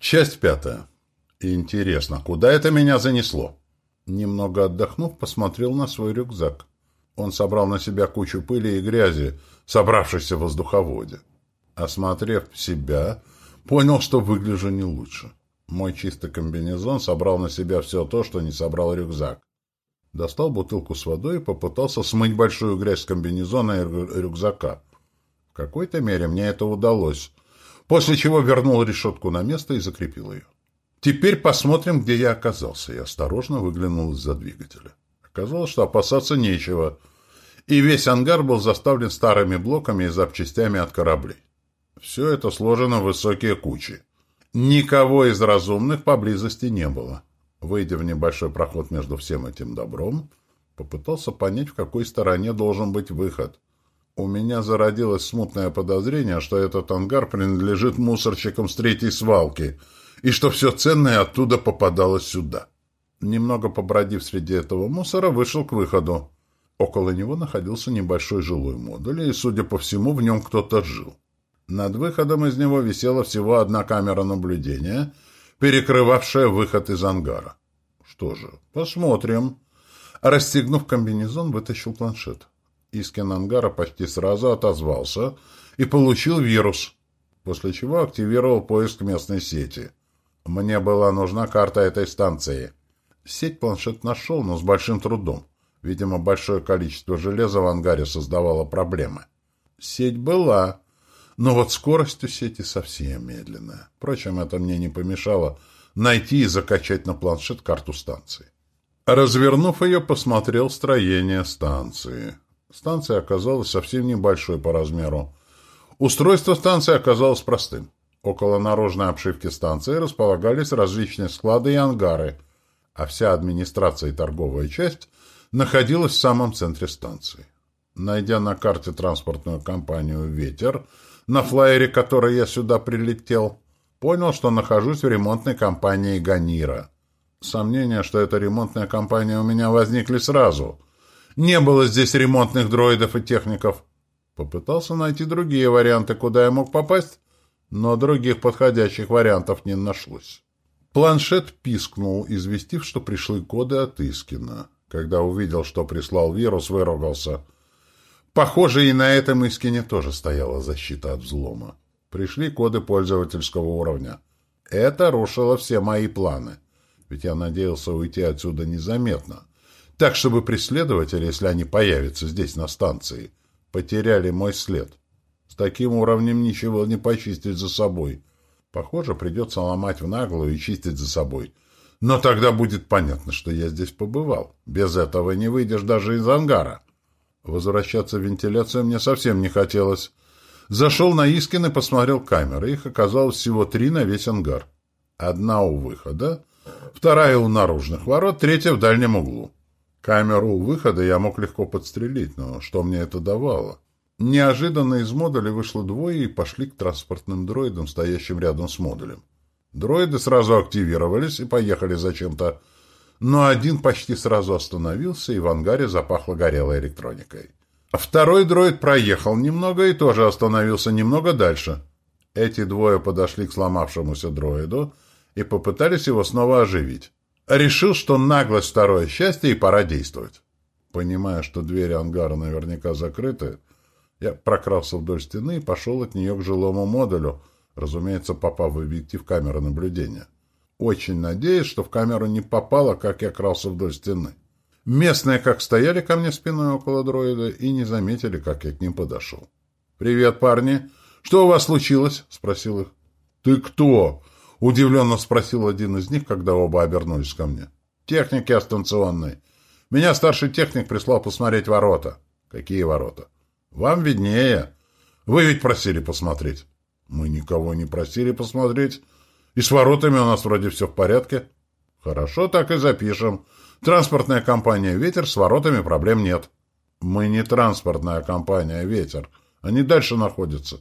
Часть пятая. Интересно, куда это меня занесло? Немного отдохнув, посмотрел на свой рюкзак. Он собрал на себя кучу пыли и грязи, собравшейся в воздуховоде. Осмотрев себя, понял, что выгляжу не лучше. Мой чистый комбинезон собрал на себя все то, что не собрал рюкзак. Достал бутылку с водой и попытался смыть большую грязь с комбинезона и рюкзака. В какой-то мере мне это удалось, после чего вернул решетку на место и закрепил ее. Теперь посмотрим, где я оказался. Я осторожно выглянул из-за двигателя. Оказалось, что опасаться нечего. И весь ангар был заставлен старыми блоками и запчастями от кораблей. Все это сложено в высокие кучи. Никого из разумных поблизости не было. Выйдя в небольшой проход между всем этим добром, попытался понять, в какой стороне должен быть выход. У меня зародилось смутное подозрение, что этот ангар принадлежит мусорщикам с третьей свалки, и что все ценное оттуда попадало сюда. Немного побродив среди этого мусора, вышел к выходу. Около него находился небольшой жилой модуль, и, судя по всему, в нем кто-то жил. Над выходом из него висела всего одна камера наблюдения, перекрывавшая выход из ангара. Что же, посмотрим. Расстегнув комбинезон, вытащил планшет. Искин ангара почти сразу отозвался и получил вирус, после чего активировал поиск местной сети. Мне была нужна карта этой станции. Сеть планшет нашел, но с большим трудом. Видимо, большое количество железа в ангаре создавало проблемы. Сеть была, но вот скорость у сети совсем медленная. Впрочем, это мне не помешало найти и закачать на планшет карту станции. Развернув ее, посмотрел строение станции. Станция оказалась совсем небольшой по размеру. Устройство станции оказалось простым. Около наружной обшивки станции располагались различные склады и ангары, а вся администрация и торговая часть находилась в самом центре станции. Найдя на карте транспортную компанию «Ветер», на флайере, который я сюда прилетел, понял, что нахожусь в ремонтной компании «Ганира». Сомнения, что это ремонтная компания, у меня возникли сразу. Не было здесь ремонтных дроидов и техников. Попытался найти другие варианты, куда я мог попасть, но других подходящих вариантов не нашлось. Планшет пискнул, известив, что пришли коды от Искина. Когда увидел, что прислал вирус, выругался — Похоже, и на этом Искине тоже стояла защита от взлома. Пришли коды пользовательского уровня. Это рушило все мои планы. Ведь я надеялся уйти отсюда незаметно. Так, чтобы преследователи, если они появятся здесь на станции, потеряли мой след. С таким уровнем ничего не почистить за собой. Похоже, придется ломать в наглую и чистить за собой. Но тогда будет понятно, что я здесь побывал. Без этого не выйдешь даже из ангара. Возвращаться в вентиляцию мне совсем не хотелось. Зашел на Искин и посмотрел камеры. Их оказалось всего три на весь ангар. Одна у выхода, вторая у наружных ворот, третья в дальнем углу. Камеру у выхода я мог легко подстрелить, но что мне это давало? Неожиданно из модуля вышло двое и пошли к транспортным дроидам, стоящим рядом с модулем. Дроиды сразу активировались и поехали зачем-то но один почти сразу остановился, и в ангаре запахло горелой электроникой. Второй дроид проехал немного и тоже остановился немного дальше. Эти двое подошли к сломавшемуся дроиду и попытались его снова оживить. Решил, что наглость второе счастье и пора действовать. Понимая, что двери ангара наверняка закрыты, я прокрался вдоль стены и пошел от нее к жилому модулю, разумеется, попав в объектив камеры наблюдения очень надеясь, что в камеру не попало, как я крался вдоль стены. Местные как стояли ко мне спиной около дроида и не заметили, как я к ним подошел. «Привет, парни! Что у вас случилось?» — спросил их. «Ты кто?» — удивленно спросил один из них, когда оба обернулись ко мне. «Техники останционной. Меня старший техник прислал посмотреть ворота». «Какие ворота?» «Вам виднее. Вы ведь просили посмотреть». «Мы никого не просили посмотреть». И с воротами у нас вроде все в порядке. Хорошо, так и запишем. Транспортная компания «Ветер» с воротами проблем нет. Мы не транспортная компания «Ветер». Они дальше находятся.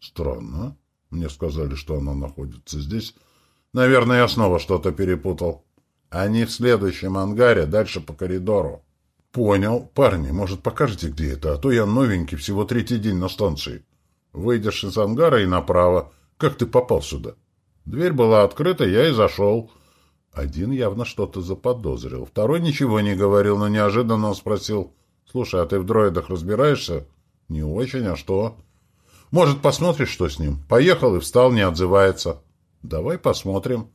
Странно. Мне сказали, что она находится здесь. Наверное, я снова что-то перепутал. Они в следующем ангаре, дальше по коридору. Понял. Парни, может, покажете, где это? А то я новенький, всего третий день на станции. Выйдешь из ангара и направо. Как ты попал сюда? Дверь была открыта, я и зашел. Один явно что-то заподозрил. Второй ничего не говорил, но неожиданно он спросил. «Слушай, а ты в дроидах разбираешься?» «Не очень, а что?» «Может, посмотришь, что с ним?» Поехал и встал, не отзывается. «Давай посмотрим».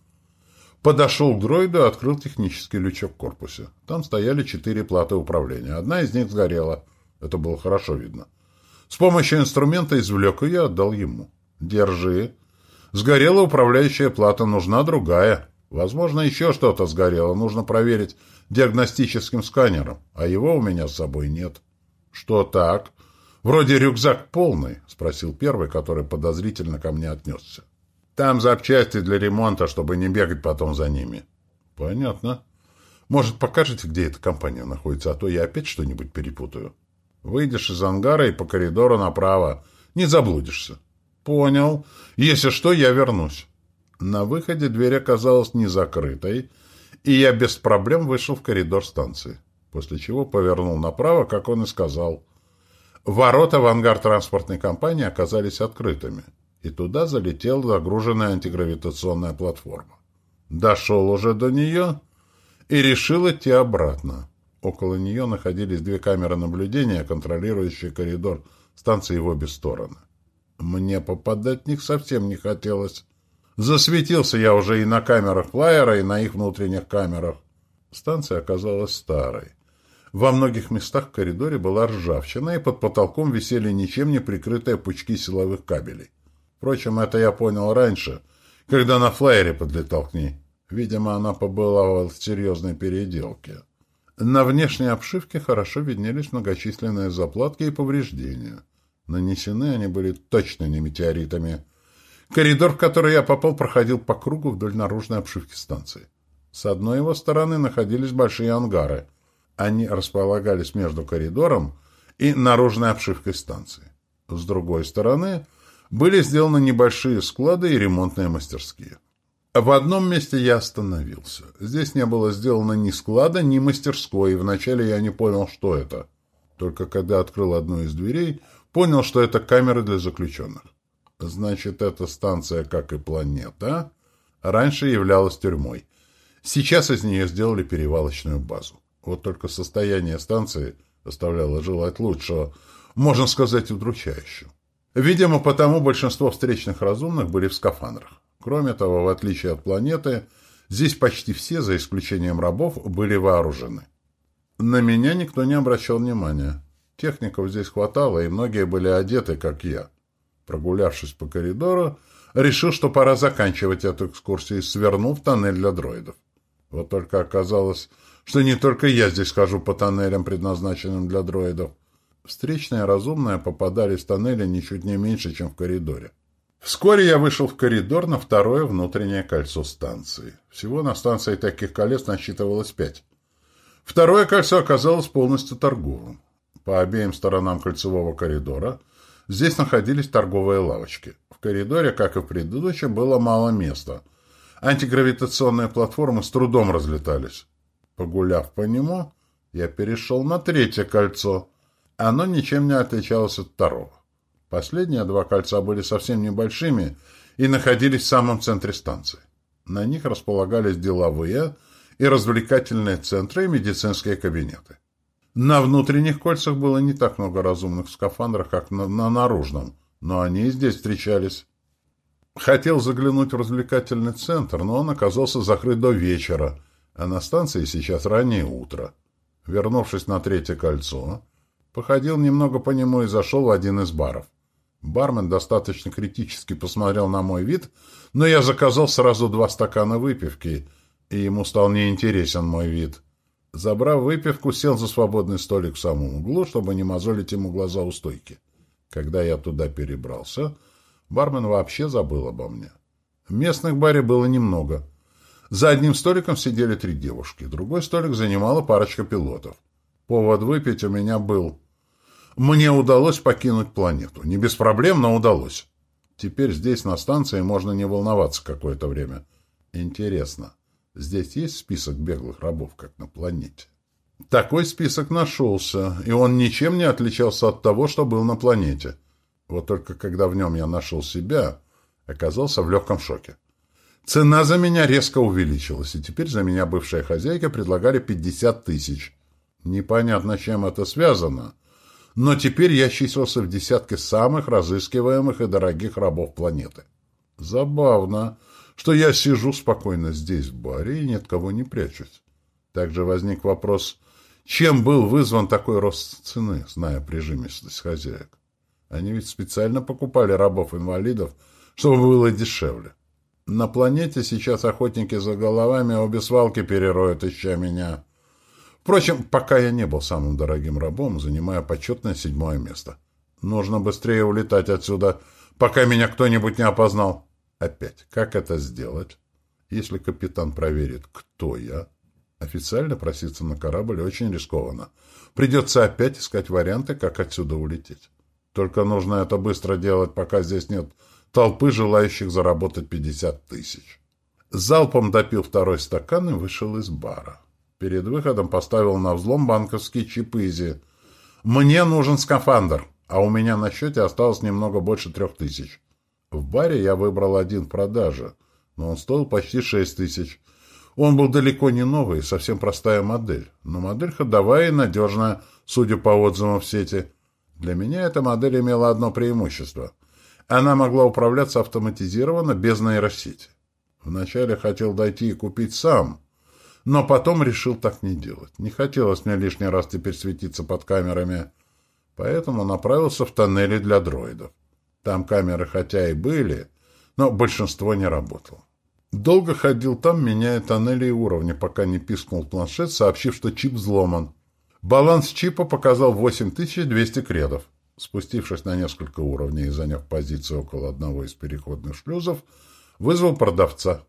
Подошел к дроиду и открыл технический лючок в корпусе. Там стояли четыре платы управления. Одна из них сгорела. Это было хорошо видно. С помощью инструмента извлек ее и отдал ему. «Держи. Сгорела управляющая плата, нужна другая. Возможно, еще что-то сгорело. Нужно проверить диагностическим сканером, а его у меня с собой нет». «Что так?» «Вроде рюкзак полный», — спросил первый, который подозрительно ко мне отнесся. «Там запчасти для ремонта, чтобы не бегать потом за ними». «Понятно. Может, покажете, где эта компания находится, а то я опять что-нибудь перепутаю». Выйдешь из ангара и по коридору направо. Не заблудишься. Понял. Если что, я вернусь. На выходе дверь оказалась не закрытой, и я без проблем вышел в коридор станции, после чего повернул направо, как он и сказал. Ворота в ангар транспортной компании оказались открытыми, и туда залетела загруженная антигравитационная платформа. Дошел уже до нее и решил идти обратно. Около нее находились две камеры наблюдения, контролирующие коридор станции в обе стороны. Мне попадать в них совсем не хотелось. Засветился я уже и на камерах флайера, и на их внутренних камерах. Станция оказалась старой. Во многих местах в коридоре была ржавчина, и под потолком висели ничем не прикрытые пучки силовых кабелей. Впрочем, это я понял раньше, когда на флайере подлетал к ней. Видимо, она побыла в серьезной переделке. На внешней обшивке хорошо виднелись многочисленные заплатки и повреждения. Нанесены они были точно не метеоритами. Коридор, в который я попал, проходил по кругу вдоль наружной обшивки станции. С одной его стороны находились большие ангары. Они располагались между коридором и наружной обшивкой станции. С другой стороны были сделаны небольшие склады и ремонтные мастерские. В одном месте я остановился. Здесь не было сделано ни склада, ни мастерской, и вначале я не понял, что это. Только когда открыл одну из дверей, понял, что это камеры для заключенных. Значит, эта станция, как и планета, раньше являлась тюрьмой. Сейчас из нее сделали перевалочную базу. Вот только состояние станции оставляло желать лучшего, можно сказать, удручающего. Видимо, потому большинство встречных разумных были в скафандрах. Кроме того, в отличие от планеты, здесь почти все, за исключением рабов, были вооружены. На меня никто не обращал внимания. Техников здесь хватало, и многие были одеты, как я. Прогулявшись по коридору, решил, что пора заканчивать эту экскурсию и свернул в тоннель для дроидов. Вот только оказалось, что не только я здесь хожу по тоннелям, предназначенным для дроидов. Встречные разумные попадались в тоннели ничуть не меньше, чем в коридоре. Вскоре я вышел в коридор на второе внутреннее кольцо станции. Всего на станции таких колец насчитывалось пять. Второе кольцо оказалось полностью торговым. По обеим сторонам кольцевого коридора здесь находились торговые лавочки. В коридоре, как и в предыдущем, было мало места. Антигравитационные платформы с трудом разлетались. Погуляв по нему, я перешел на третье кольцо. Оно ничем не отличалось от второго. Последние два кольца были совсем небольшими и находились в самом центре станции. На них располагались деловые и развлекательные центры и медицинские кабинеты. На внутренних кольцах было не так много разумных в скафандрах, как на, на наружном, но они и здесь встречались. Хотел заглянуть в развлекательный центр, но он оказался закрыт до вечера, а на станции сейчас раннее утро. Вернувшись на третье кольцо, походил немного по нему и зашел в один из баров. Бармен достаточно критически посмотрел на мой вид, но я заказал сразу два стакана выпивки, и ему стал неинтересен мой вид. Забрав выпивку, сел за свободный столик в самом углу, чтобы не мозолить ему глаза у стойки. Когда я туда перебрался, бармен вообще забыл обо мне. Местных баре было немного. За одним столиком сидели три девушки, другой столик занимала парочка пилотов. Повод выпить у меня был мне удалось покинуть планету. Не без проблем, но удалось. Теперь здесь, на станции, можно не волноваться какое-то время. Интересно, здесь есть список беглых рабов, как на планете? Такой список нашелся, и он ничем не отличался от того, что был на планете. Вот только когда в нем я нашел себя, оказался в легком шоке. Цена за меня резко увеличилась, и теперь за меня бывшая хозяйка предлагали 50 тысяч. Непонятно, чем это связано, но теперь я числился в десятке самых разыскиваемых и дорогих рабов планеты. Забавно, что я сижу спокойно здесь, в баре, и ни кого не прячусь. Также возник вопрос, чем был вызван такой рост цены, зная прижимистость хозяек. Они ведь специально покупали рабов-инвалидов, чтобы было дешевле. На планете сейчас охотники за головами обе свалки перероют, ища меня. Впрочем, пока я не был самым дорогим рабом, занимая почетное седьмое место. Нужно быстрее улетать отсюда, пока меня кто-нибудь не опознал. Опять, как это сделать? Если капитан проверит, кто я, официально проситься на корабль очень рискованно. Придется опять искать варианты, как отсюда улететь. Только нужно это быстро делать, пока здесь нет толпы, желающих заработать 50 тысяч. Залпом допил второй стакан и вышел из бара. Перед выходом поставил на взлом банковский чип Изи. «Мне нужен скафандр, а у меня на счете осталось немного больше трех тысяч». В баре я выбрал один в продаже, но он стоил почти шесть тысяч. Он был далеко не новый, совсем простая модель, но модель ходовая и надежная, судя по отзывам в сети. Для меня эта модель имела одно преимущество. Она могла управляться автоматизированно, без нейросети. Вначале хотел дойти и купить сам, но потом решил так не делать. Не хотелось мне лишний раз теперь светиться под камерами, поэтому направился в тоннели для дроидов. Там камеры хотя и были, но большинство не работало. Долго ходил там, меняя тоннели и уровни, пока не пискнул планшет, сообщив, что чип взломан. Баланс чипа показал 8200 кредов. Спустившись на несколько уровней и заняв позицию около одного из переходных шлюзов, вызвал продавца.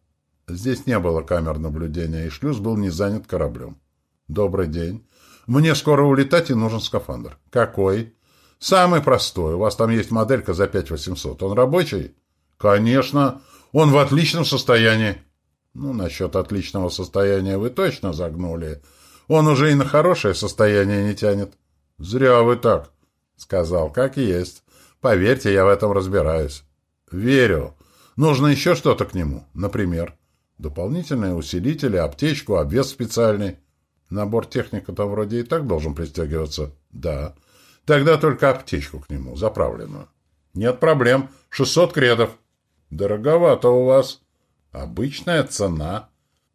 Здесь не было камер наблюдения, и шлюз был не занят кораблем. «Добрый день. Мне скоро улетать, и нужен скафандр». «Какой?» «Самый простой. У вас там есть моделька за 5800. Он рабочий?» «Конечно. Он в отличном состоянии». «Ну, насчет отличного состояния вы точно загнули. Он уже и на хорошее состояние не тянет». «Зря вы так», — сказал, как есть. «Поверьте, я в этом разбираюсь». «Верю. Нужно еще что-то к нему. Например». Дополнительные усилители, аптечку, обвес специальный. Набор техника там вроде и так должен пристегиваться. Да. Тогда только аптечку к нему, заправленную. Нет проблем. 600 кредов. Дороговато у вас. Обычная цена.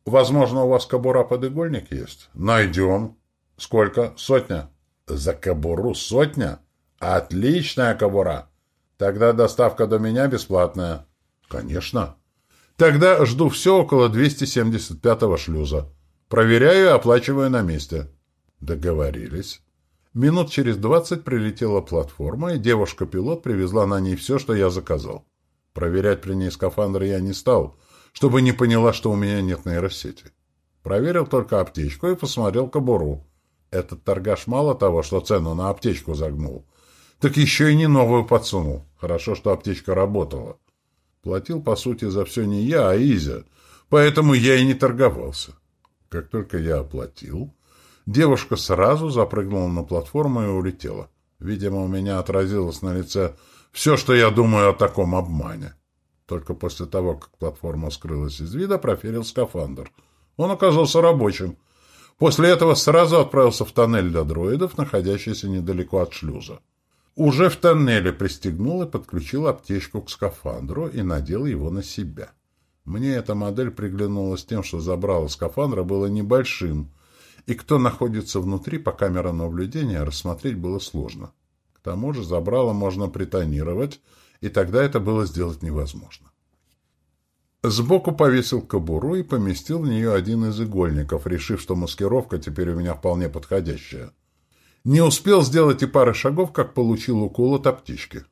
Возможно, у вас кобура под игольник есть? Найдем. Сколько? Сотня. За кобуру сотня? Отличная кобура. Тогда доставка до меня бесплатная. Конечно. Тогда жду все около 275-го шлюза. Проверяю и оплачиваю на месте. Договорились. Минут через двадцать прилетела платформа, и девушка-пилот привезла на ней все, что я заказал. Проверять при ней скафандр я не стал, чтобы не поняла, что у меня нет нейросети. Проверил только аптечку и посмотрел кобуру. Этот торгаш мало того, что цену на аптечку загнул, так еще и не новую подсунул. Хорошо, что аптечка работала. Платил, по сути, за все не я, а Изя, поэтому я и не торговался. Как только я оплатил, девушка сразу запрыгнула на платформу и улетела. Видимо, у меня отразилось на лице все, что я думаю о таком обмане. Только после того, как платформа скрылась из вида, проферил скафандр. Он оказался рабочим. После этого сразу отправился в тоннель для дроидов, находящийся недалеко от шлюза. Уже в тоннеле пристегнул и подключил аптечку к скафандру и надел его на себя. Мне эта модель приглянулась тем, что забрало скафандра было небольшим, и кто находится внутри по камерам наблюдения рассмотреть было сложно. К тому же забрало можно притонировать, и тогда это было сделать невозможно. Сбоку повесил кобуру и поместил в нее один из игольников, решив, что маскировка теперь у меня вполне подходящая. Не успел сделать и пары шагов, как получил укол от аптечки.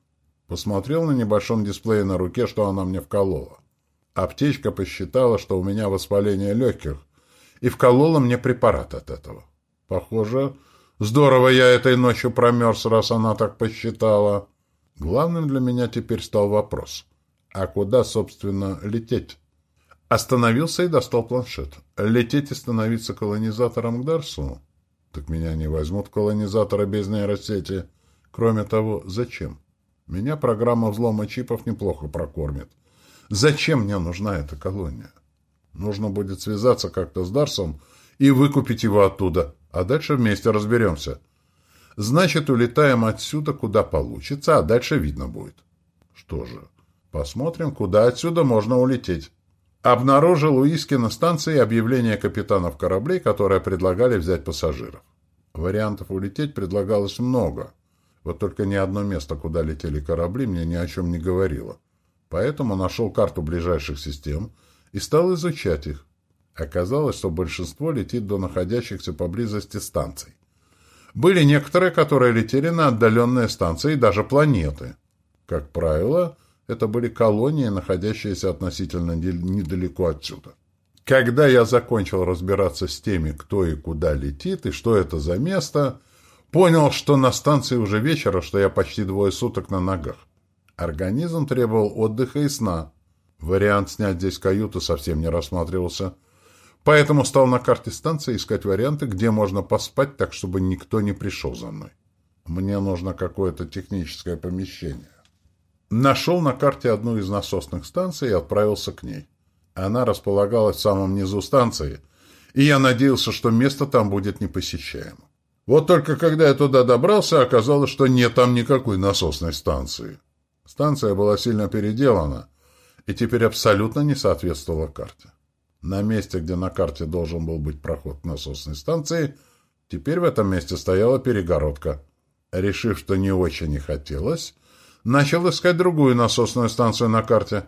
Посмотрел на небольшом дисплее на руке, что она мне вколола. Аптечка посчитала, что у меня воспаление легких, и вколола мне препарат от этого. Похоже, здорово я этой ночью промерз, раз она так посчитала. Главным для меня теперь стал вопрос. А куда, собственно, лететь? Остановился и достал планшет. Лететь и становиться колонизатором к Дарсу? Так меня не возьмут колонизаторы без нейросети. Кроме того, зачем? Меня программа взлома чипов неплохо прокормит. Зачем мне нужна эта колония? Нужно будет связаться как-то с Дарсом и выкупить его оттуда, а дальше вместе разберемся. Значит, улетаем отсюда, куда получится, а дальше видно будет. Что же, посмотрим, куда отсюда можно улететь. Обнаружил у Иски на станции объявление капитанов кораблей, которые предлагали взять пассажиров. Вариантов улететь предлагалось много. Вот только ни одно место, куда летели корабли, мне ни о чем не говорило. Поэтому нашел карту ближайших систем и стал изучать их. Оказалось, что большинство летит до находящихся поблизости станций. Были некоторые, которые летели на отдаленные станции и даже планеты. Как правило, это были колонии, находящиеся относительно недалеко отсюда. Когда я закончил разбираться с теми, кто и куда летит, и что это за место, понял, что на станции уже вечера, что я почти двое суток на ногах. Организм требовал отдыха и сна. Вариант снять здесь каюту совсем не рассматривался. Поэтому стал на карте станции искать варианты, где можно поспать так, чтобы никто не пришел за мной. Мне нужно какое-то техническое помещение. Нашел на карте одну из насосных станций и отправился к ней. Она располагалась в самом низу станции, и я надеялся, что место там будет непосещаемо. Вот только когда я туда добрался, оказалось, что нет там никакой насосной станции. Станция была сильно переделана и теперь абсолютно не соответствовала карте. На месте, где на карте должен был быть проход к насосной станции, теперь в этом месте стояла перегородка. Решив, что не очень не хотелось, начал искать другую насосную станцию на карте.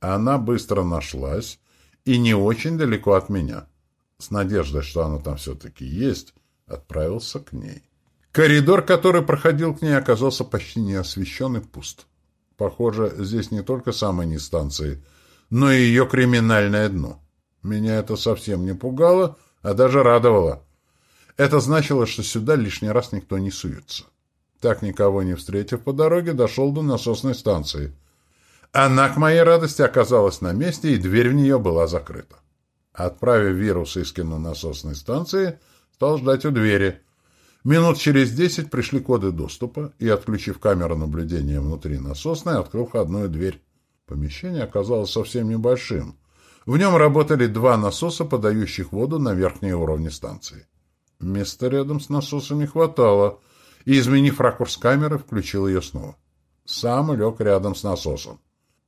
Она быстро нашлась и не очень далеко от меня. С надеждой, что она там все-таки есть, отправился к ней. Коридор, который проходил к ней, оказался почти и пуст. Похоже, здесь не только самые низ станции, но и ее криминальное дно. Меня это совсем не пугало, а даже радовало. Это значило, что сюда лишний раз никто не суется. Так, никого не встретив по дороге, дошел до насосной станции. Она, к моей радости, оказалась на месте, и дверь в нее была закрыта. Отправив вирус Искину насосной станции, стал ждать у двери. Минут через десять пришли коды доступа, и, отключив камеру наблюдения внутри насосной, открыл входную дверь. Помещение оказалось совсем небольшим. В нем работали два насоса, подающих воду на верхние уровни станции. Места рядом с насосами хватало — и, изменив ракурс камеры, включил ее снова. Сам лег рядом с насосом.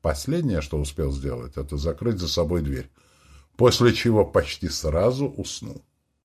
Последнее, что успел сделать, это закрыть за собой дверь, после чего почти сразу уснул.